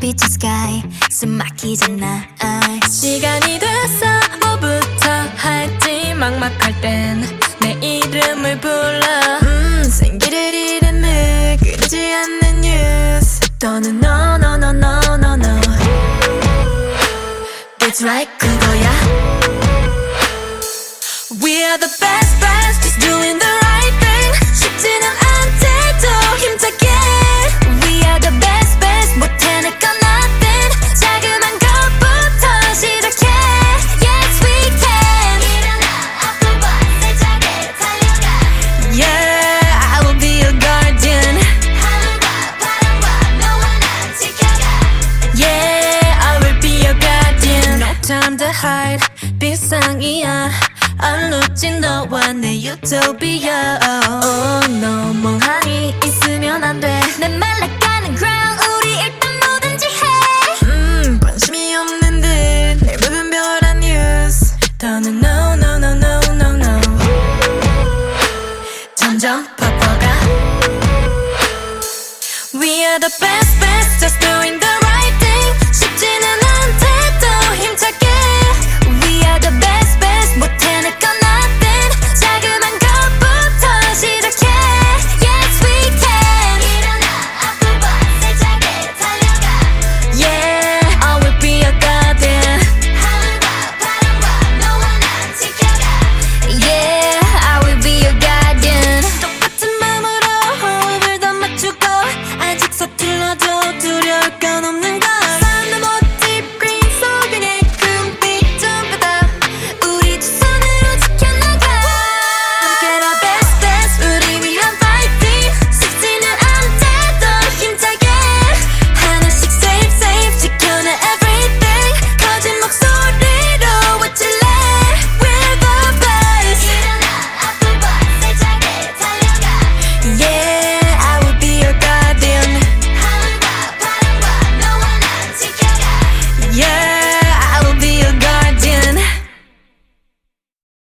빛의 sky 숨 막히잖아 시간이 됐어 뭐부터 할지 막막할 땐 내 이름을 불러 음 생기를 잃은 늘 끊이지 않는 뉴스 또는 no no no no no no That's right 그거야 We are the best best just doing the right hide. 비상이야. 얼룩진 너와 내 유토피아. Oh no 멍하니 있으면 안돼내 말라가는 ground. 우리 일단 뭐든지 해. 음, 관심이 없는 듯내 무분별한 뉴스 더는 no no no no no no. 점점 바꿔가. We are the best best. Just doing the